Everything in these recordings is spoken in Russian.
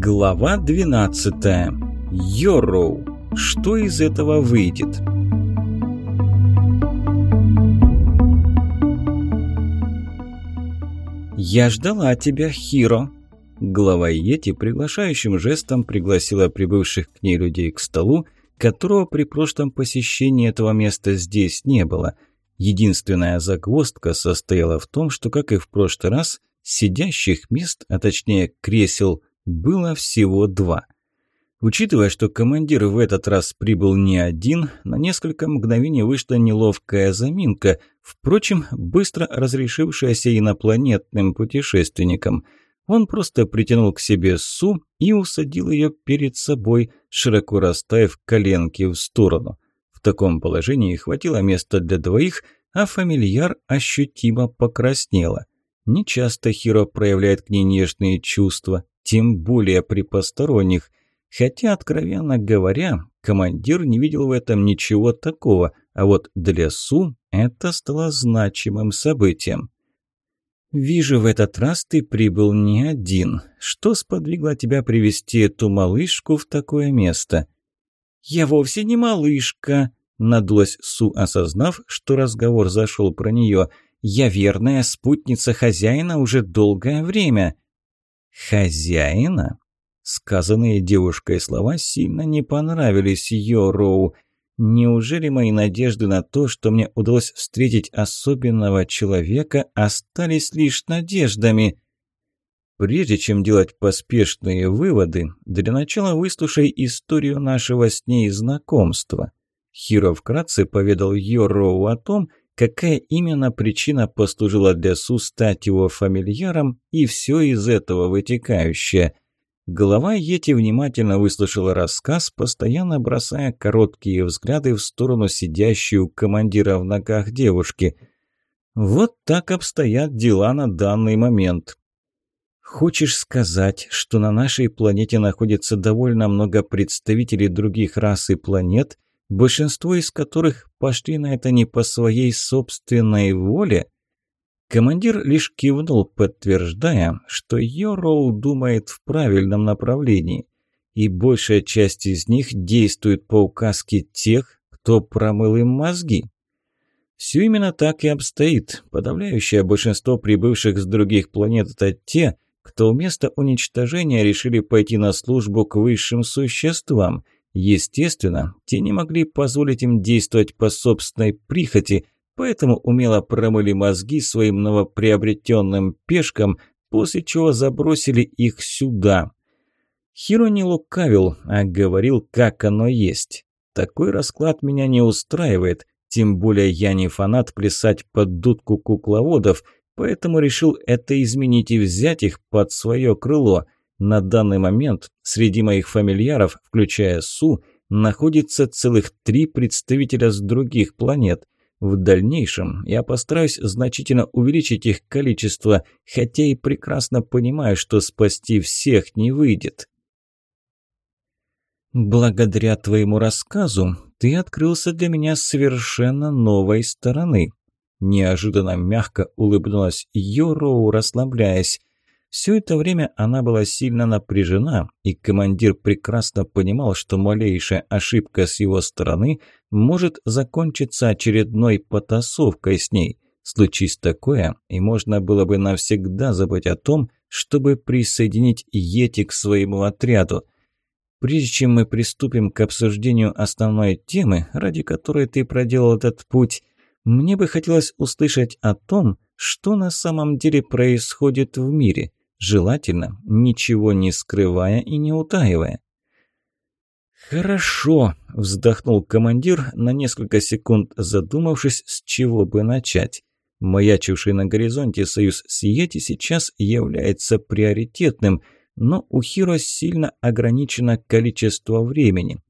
Глава 12. Йорроу. Что из этого выйдет? «Я ждала тебя, Хиро!» Глава Йети приглашающим жестом пригласила прибывших к ней людей к столу, которого при прошлом посещении этого места здесь не было. Единственная загвоздка состояла в том, что, как и в прошлый раз, сидящих мест, а точнее кресел, было всего два. Учитывая, что командир в этот раз прибыл не один, на несколько мгновений вышла неловкая заминка, впрочем, быстро разрешившаяся инопланетным путешественникам. Он просто притянул к себе Су и усадил ее перед собой, широко расставив коленки в сторону. В таком положении хватило места для двоих, а фамильяр ощутимо покраснела. Нечасто Хиро проявляет к ней нежные чувства, тем более при посторонних. Хотя, откровенно говоря, командир не видел в этом ничего такого, а вот для Су это стало значимым событием. «Вижу, в этот раз ты прибыл не один. Что сподвигло тебя привести эту малышку в такое место?» «Я вовсе не малышка», – надулась Су, осознав, что разговор зашел про нее. «Я верная спутница хозяина уже долгое время». «Хозяина?» Сказанные девушкой слова сильно не понравились Йороу. Неужели мои надежды на то, что мне удалось встретить особенного человека, остались лишь надеждами? Прежде чем делать поспешные выводы, для начала выслушай историю нашего с ней знакомства. Хиро вкратце поведал Йороу о том, какая именно причина послужила для Су стать его фамильяром и все из этого вытекающее. Голова Йети внимательно выслушала рассказ, постоянно бросая короткие взгляды в сторону сидящей у командира в ногах девушки. Вот так обстоят дела на данный момент. Хочешь сказать, что на нашей планете находится довольно много представителей других рас и планет, большинство из которых пошли на это не по своей собственной воле? Командир лишь кивнул, подтверждая, что Йороу думает в правильном направлении, и большая часть из них действует по указке тех, кто промыл им мозги. Все именно так и обстоит. Подавляющее большинство прибывших с других планет – это те, кто вместо уничтожения решили пойти на службу к высшим существам – Естественно, те не могли позволить им действовать по собственной прихоти, поэтому умело промыли мозги своим новоприобретенным пешкам, после чего забросили их сюда. Хиро не лукавил, а говорил, как оно есть. Такой расклад меня не устраивает, тем более я не фанат плясать под дудку кукловодов, поэтому решил это изменить и взять их под свое крыло – на данный момент среди моих фамильяров, включая Су, находится целых три представителя с других планет. В дальнейшем я постараюсь значительно увеличить их количество, хотя и прекрасно понимаю, что спасти всех не выйдет. Благодаря твоему рассказу ты открылся для меня совершенно новой стороны. Неожиданно мягко улыбнулась Йороу, расслабляясь. Все это время она была сильно напряжена, и командир прекрасно понимал, что малейшая ошибка с его стороны может закончиться очередной потасовкой с ней. Случись такое, и можно было бы навсегда забыть о том, чтобы присоединить Йети к своему отряду. Прежде чем мы приступим к обсуждению основной темы, ради которой ты проделал этот путь, мне бы хотелось услышать о том, что на самом деле происходит в мире – Желательно, ничего не скрывая и не утаивая. «Хорошо», – вздохнул командир, на несколько секунд задумавшись, с чего бы начать. Маячивший на горизонте союз с Йети сейчас является приоритетным, но у Хиро сильно ограничено количество времени.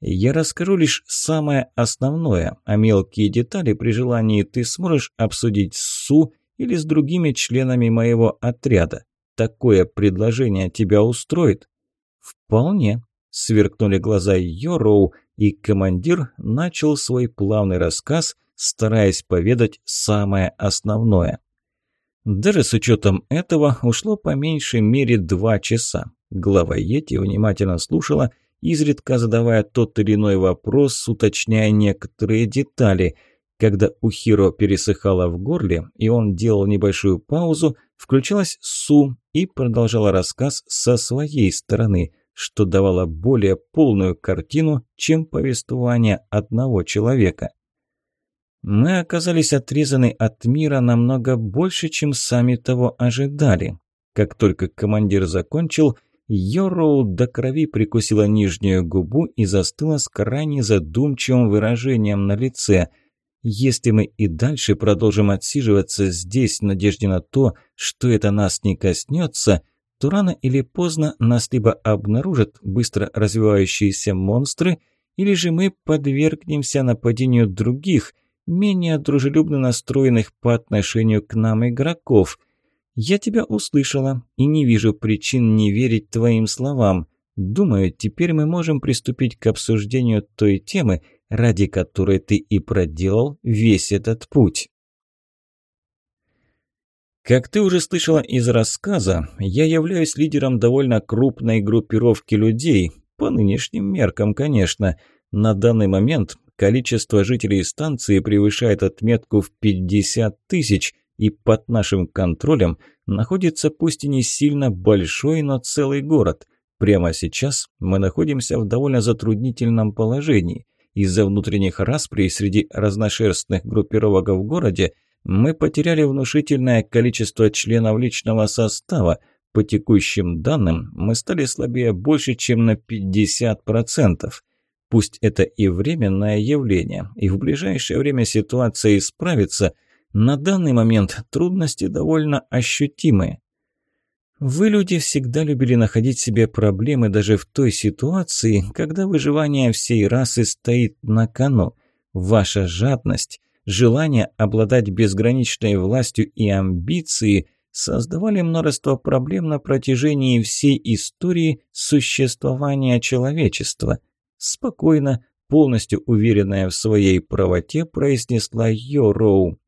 Я расскажу лишь самое основное, а мелкие детали при желании ты сможешь обсудить с Су или с другими членами моего отряда такое предложение тебя устроит?» «Вполне», – сверкнули глаза Йороу, и командир начал свой плавный рассказ, стараясь поведать самое основное. Даже с учетом этого ушло по меньшей мере два часа. Глава Йети внимательно слушала, изредка задавая тот или иной вопрос, уточняя некоторые детали. Когда у Хиро пересыхало в горле, и он делал небольшую паузу, включалась Су и продолжала рассказ со своей стороны, что давало более полную картину, чем повествование одного человека. Мы оказались отрезаны от мира намного больше, чем сами того ожидали. Как только командир закончил, Йороу до крови прикусила нижнюю губу и застыла с крайне задумчивым выражением на лице. Если мы и дальше продолжим отсиживаться здесь в надежде на то, что это нас не коснется, то рано или поздно нас либо обнаружат быстро развивающиеся монстры, или же мы подвергнемся нападению других – менее дружелюбно настроенных по отношению к нам игроков. Я тебя услышала и не вижу причин не верить твоим словам. Думаю, теперь мы можем приступить к обсуждению той темы, ради которой ты и проделал весь этот путь. Как ты уже слышала из рассказа, я являюсь лидером довольно крупной группировки людей, по нынешним меркам, конечно. На данный момент Количество жителей станции превышает отметку в 50 тысяч, и под нашим контролем находится пусть и не сильно большой, но целый город. Прямо сейчас мы находимся в довольно затруднительном положении. Из-за внутренних расприй среди разношерстных группировок в городе мы потеряли внушительное количество членов личного состава. По текущим данным, мы стали слабее больше, чем на 50%. Пусть это и временное явление, и в ближайшее время ситуация исправится, на данный момент трудности довольно ощутимые. Вы, люди, всегда любили находить себе проблемы даже в той ситуации, когда выживание всей расы стоит на кону. Ваша жадность, желание обладать безграничной властью и амбиции создавали множество проблем на протяжении всей истории существования человечества – Спокойно, полностью уверенная в своей правоте, произнесла Йороу.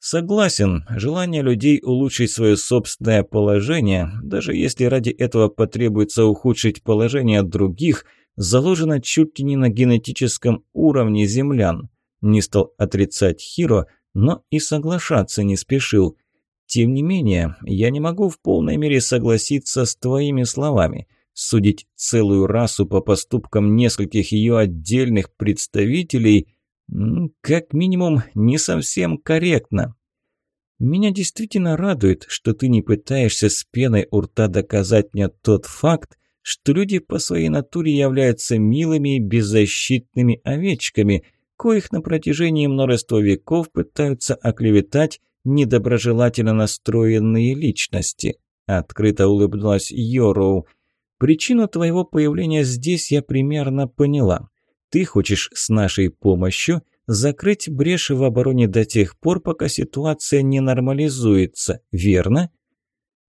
Согласен, желание людей улучшить свое собственное положение, даже если ради этого потребуется ухудшить положение других, заложено чуть ли не на генетическом уровне землян. Не стал отрицать Хиро, но и соглашаться не спешил. Тем не менее, я не могу в полной мере согласиться с твоими словами – Судить целую расу по поступкам нескольких ее отдельных представителей, как минимум, не совсем корректно. Меня действительно радует, что ты не пытаешься с пеной у рта доказать мне тот факт, что люди по своей натуре являются милыми и беззащитными овечками, коих на протяжении множества веков пытаются оклеветать недоброжелательно настроенные личности. Открыто улыбнулась Йороу. Причину твоего появления здесь я примерно поняла. Ты хочешь с нашей помощью закрыть брешь в обороне до тех пор, пока ситуация не нормализуется, верно?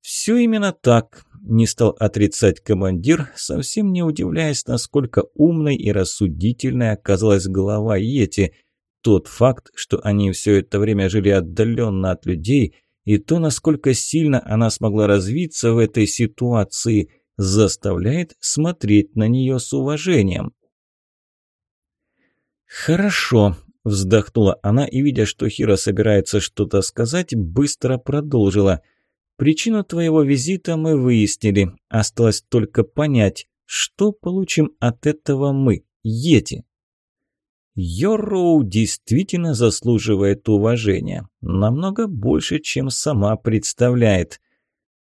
Все именно так, не стал отрицать командир, совсем не удивляясь, насколько умной и рассудительной оказалась голова Йети. Тот факт, что они все это время жили отдаленно от людей, и то, насколько сильно она смогла развиться в этой ситуации – заставляет смотреть на нее с уважением. «Хорошо», – вздохнула она и, видя, что Хира собирается что-то сказать, быстро продолжила. «Причину твоего визита мы выяснили. Осталось только понять, что получим от этого мы, Йети». Йорроу действительно заслуживает уважения. Намного больше, чем сама представляет.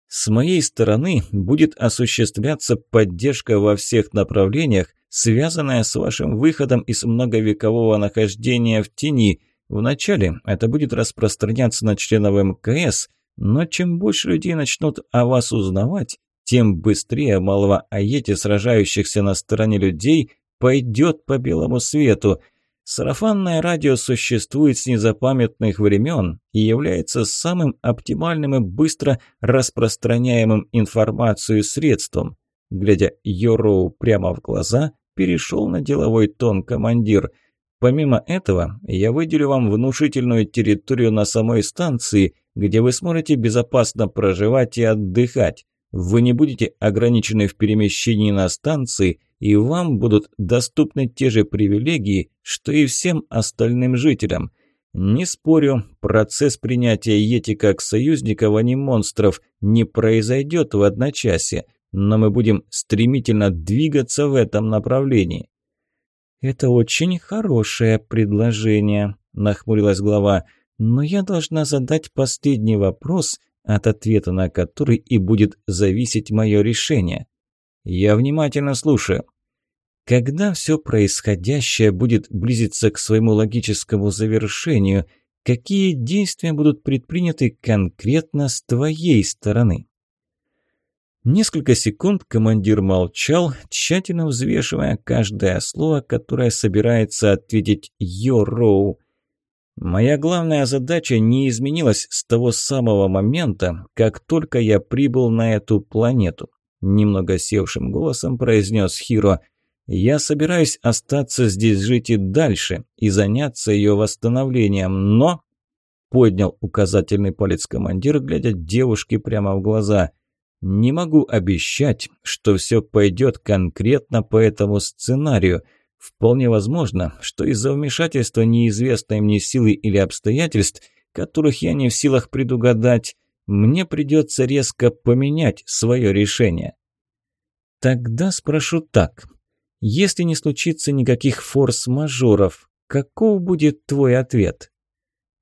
С моей стороны будет осуществляться поддержка во всех направлениях, связанная с вашим выходом из многовекового нахождения в тени. Вначале это будет распространяться на членов МКС, но чем больше людей начнут о вас узнавать, тем быстрее малого Аете, сражающихся на стороне людей, пойдет по белому свету. Сарафанное радио существует с незапамятных времен и является самым оптимальным и быстро распространяемым информацию средством. Глядя Йороу прямо в глаза, перешел на деловой тон командир. Помимо этого, я выделю вам внушительную территорию на самой станции, где вы сможете безопасно проживать и отдыхать. Вы не будете ограничены в перемещении на станции, и вам будут доступны те же привилегии, что и всем остальным жителям. Не спорю, процесс принятия Йети как союзников, а не монстров, не произойдет в одночасье, но мы будем стремительно двигаться в этом направлении. «Это очень хорошее предложение», – нахмурилась глава, – «но я должна задать последний вопрос, от ответа на который и будет зависеть мое решение. Я внимательно слушаю. Когда все происходящее будет близиться к своему логическому завершению, какие действия будут предприняты конкретно с твоей стороны? Несколько секунд командир молчал, тщательно взвешивая каждое слово, которое собирается ответить Йо-Роу. Моя главная задача не изменилась с того самого момента, как только я прибыл на эту планету. Немного севшим голосом произнес Хиро. Я собираюсь остаться здесь жить и дальше, и заняться ее восстановлением, но... Поднял указательный палец командир, глядя девушке прямо в глаза. Не могу обещать, что все пойдет конкретно по этому сценарию – Вполне возможно, что из-за вмешательства неизвестной мне силы или обстоятельств, которых я не в силах предугадать, мне придется резко поменять свое решение. Тогда спрошу так. Если не случится никаких форс-мажоров, каков будет твой ответ?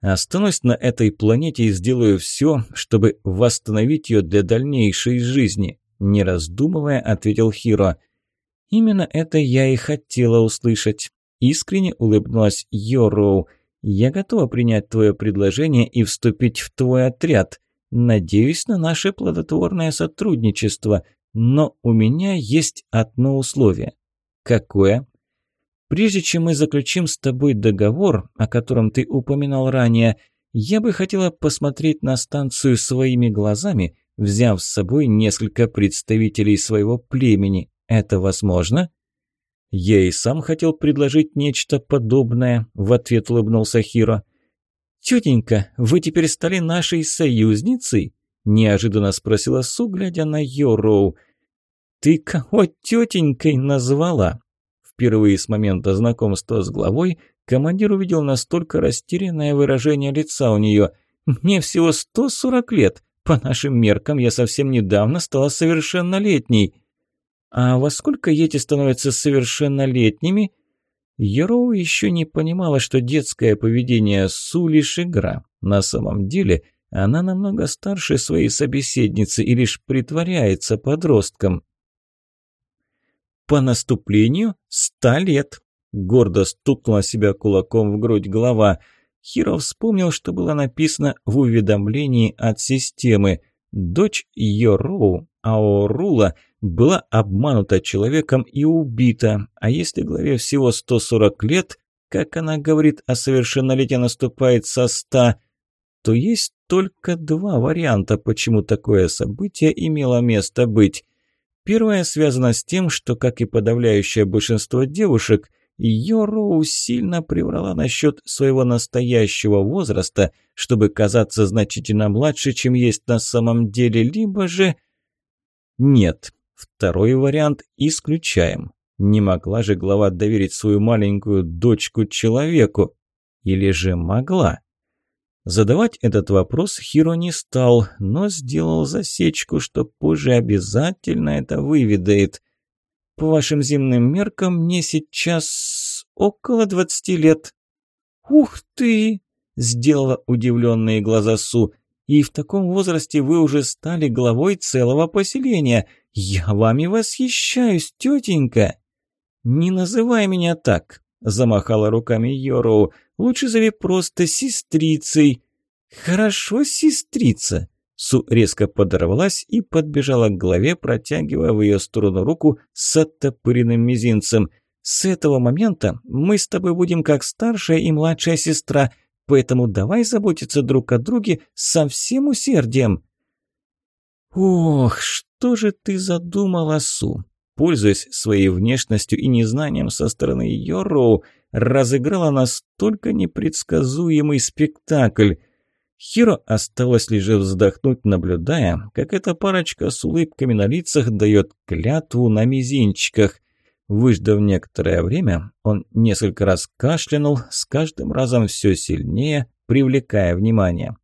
Останусь на этой планете и сделаю все, чтобы восстановить ее для дальнейшей жизни, не раздумывая, ответил Хиро – «Именно это я и хотела услышать», – искренне улыбнулась Йороу. «Я готова принять твое предложение и вступить в твой отряд. Надеюсь на наше плодотворное сотрудничество, но у меня есть одно условие». «Какое?» «Прежде чем мы заключим с тобой договор, о котором ты упоминал ранее, я бы хотела посмотреть на станцию своими глазами, взяв с собой несколько представителей своего племени. Это возможно?» «Я и сам хотел предложить нечто подобное», – в ответ улыбнулся Хиро. «Тетенька, вы теперь стали нашей союзницей?» – неожиданно спросила Су, глядя на Йороу. «Ты кого тетенькой назвала?» Впервые с момента знакомства с главой командир увидел настолько растерянное выражение лица у нее. «Мне всего 140 лет. По нашим меркам я совсем недавно стала совершеннолетней». А во сколько Йети становятся совершеннолетними? Ероу еще не понимала, что детское поведение Су лишь игра. На самом деле она намного старше своей собеседницы и лишь притворяется подростком. «По наступлению ста лет», – гордо стукнула себя кулаком в грудь голова. Хиро вспомнил, что было написано в уведомлении от системы. Дочь Йороу, Аорула – была обманута человеком и убита, а если главе всего 140 лет, как она говорит, а совершеннолетие наступает со 100, то есть только два варианта, почему такое событие имело место быть. Первое связано с тем, что, как и подавляющее большинство девушек, ее Роу сильно приврала насчет своего настоящего возраста, чтобы казаться значительно младше, чем есть на самом деле, либо же... Нет, Второй вариант исключаем. Не могла же глава доверить свою маленькую дочку человеку. Или же могла? Задавать этот вопрос Хиро не стал, но сделал засечку, что позже обязательно это выведает. По вашим зимним меркам мне сейчас около двадцати лет. «Ух ты!» – сделала удивленные глаза Су. «И в таком возрасте вы уже стали главой целого поселения. «Я вами восхищаюсь, тетенька!» «Не называй меня так!» – замахала руками Йороу. «Лучше зови просто сестрицей!» «Хорошо, сестрица!» Су резко подорвалась и подбежала к голове, протягивая в ее сторону руку с оттопыренным мизинцем. «С этого момента мы с тобой будем как старшая и младшая сестра, поэтому давай заботиться друг о друге со всем усердием!» «Ох, что же ты задумала, Су?» Пользуясь своей внешностью и незнанием со стороны Йороу, разыграла настолько непредсказуемый спектакль. Хиро осталось лишь вздохнуть, наблюдая, как эта парочка с улыбками на лицах дает клятву на мизинчиках. Выждав некоторое время, он несколько раз кашлянул, с каждым разом все сильнее, привлекая внимание.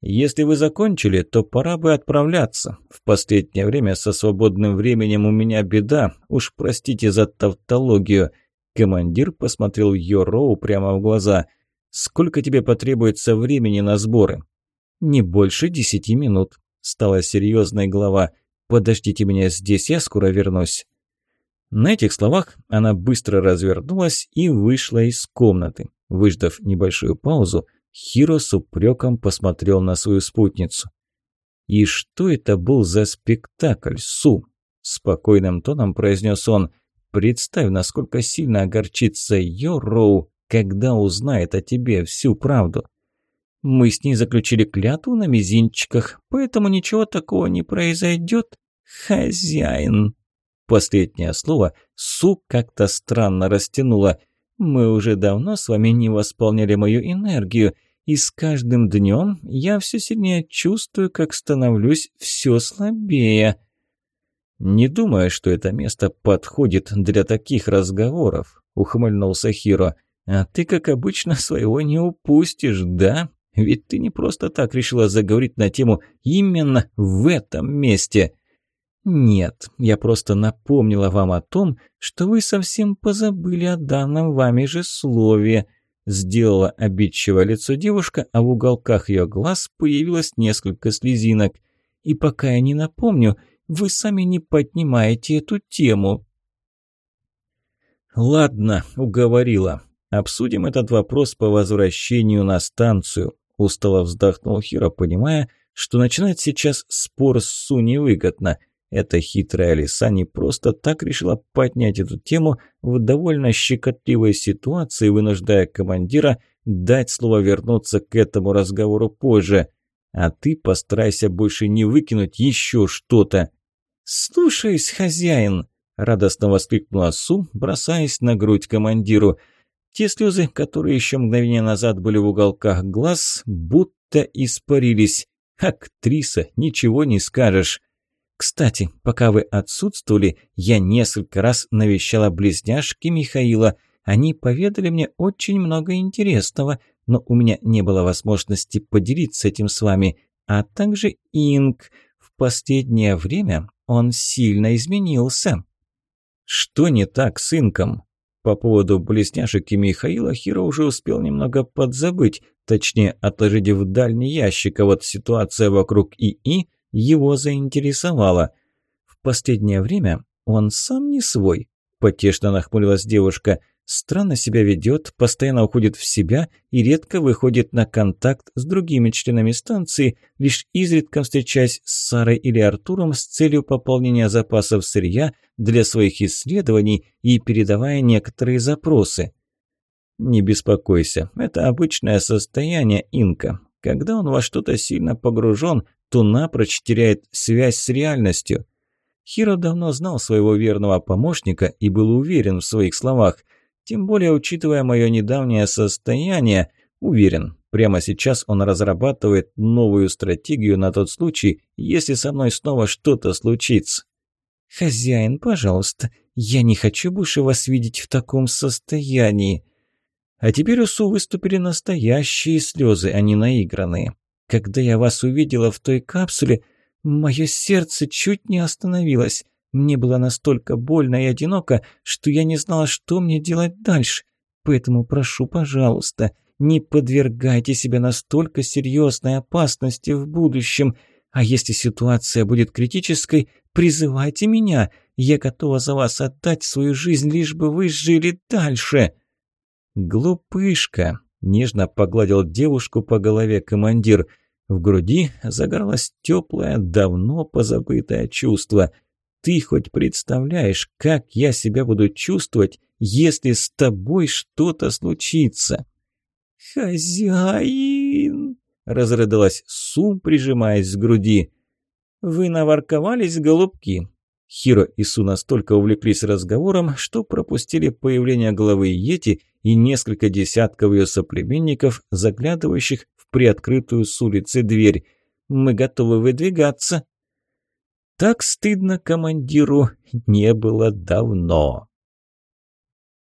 «Если вы закончили, то пора бы отправляться. В последнее время со свободным временем у меня беда, уж простите за тавтологию». Командир посмотрел Йороу прямо в глаза. «Сколько тебе потребуется времени на сборы?» «Не больше десяти минут», – стала серьезной глава. «Подождите меня здесь, я скоро вернусь». На этих словах она быстро развернулась и вышла из комнаты. Выждав небольшую паузу, Хиро с упреком посмотрел на свою спутницу. «И что это был за спектакль, Су?» Спокойным тоном произнес он. «Представь, насколько сильно огорчится Йо-Роу, когда узнает о тебе всю правду. Мы с ней заключили клятву на мизинчиках, поэтому ничего такого не произойдет. Хозяин!» Последнее слово Су как-то странно растянуло. «Мы уже давно с вами не восполняли мою энергию, и с каждым днем я все сильнее чувствую, как становлюсь все слабее». «Не думаю, что это место подходит для таких разговоров», – ухмыльнулся Хиро. «А ты, как обычно, своего не упустишь, да? Ведь ты не просто так решила заговорить на тему именно в этом месте». «Нет, я просто напомнила вам о том, что вы совсем позабыли о данном вами же слове», сделала обидчивое лицо девушка, а в уголках ее глаз появилось несколько слезинок. «И пока я не напомню, вы сами не поднимаете эту тему». «Ладно, уговорила. Обсудим этот вопрос по возвращению на станцию», устало вздохнул Хиро, понимая, что начинать сейчас спор с Су невыгодно – эта хитрая лиса не просто так решила поднять эту тему в довольно щекотливой ситуации, вынуждая командира дать слово вернуться к этому разговору позже. А ты постарайся больше не выкинуть еще что-то. «Слушаюсь, хозяин!» – радостно воскликнула Су, бросаясь на грудь командиру. Те слезы, которые еще мгновение назад были в уголках глаз, будто испарились. «Актриса, ничего не скажешь!» Кстати, пока вы отсутствовали, я несколько раз навещала близняшки Михаила. Они поведали мне очень много интересного, но у меня не было возможности поделиться этим с вами. А также Инг. Последнее время он сильно изменился. Что не так с Инком? По поводу близняшек и Михаила Хиро уже успел немного подзабыть, точнее отложить в дальний ящик, а вот ситуация вокруг ИИ – его заинтересовало. В последнее время он сам не свой, потешно нахмурилась девушка. Странно себя ведет, постоянно уходит в себя и редко выходит на контакт с другими членами станции, лишь изредка встречаясь с Сарой или Артуром с целью пополнения запасов сырья для своих исследований и передавая некоторые запросы. «Не беспокойся, это обычное состояние инка. Когда он во что-то сильно погружен, то напрочь теряет связь с реальностью. Хиро давно знал своего верного помощника и был уверен в своих словах. Тем более, учитывая мое недавнее состояние, уверен, прямо сейчас он разрабатывает новую стратегию на тот случай, если со мной снова что-то случится. «Хозяин, пожалуйста, я не хочу больше вас видеть в таком состоянии». А теперь у Су выступили настоящие слезы, а не наигранные. Когда я вас увидела в той капсуле, мое сердце чуть не остановилось. Мне было настолько больно и одиноко, что я не знала, что мне делать дальше. Поэтому прошу, пожалуйста, не подвергайте себя настолько серьезной опасности в будущем. А если ситуация будет критической, призывайте меня. Я готова за вас отдать свою жизнь, лишь бы вы жили дальше». «Глупышка!» Нежно погладил девушку по голове командир. В груди загоралось теплое, давно позабытое чувство. «Ты хоть представляешь, как я себя буду чувствовать, если с тобой что-то случится?» «Хозяин!» – разрыдалась Сум, прижимаясь к груди. «Вы наворковались, голубки?» Хиро и Су настолько увлеклись разговором, что пропустили появление главы Йети и несколько десятков ее соплеменников, заглядывающих в приоткрытую с улицы дверь. «Мы готовы выдвигаться». Так стыдно командиру не было давно.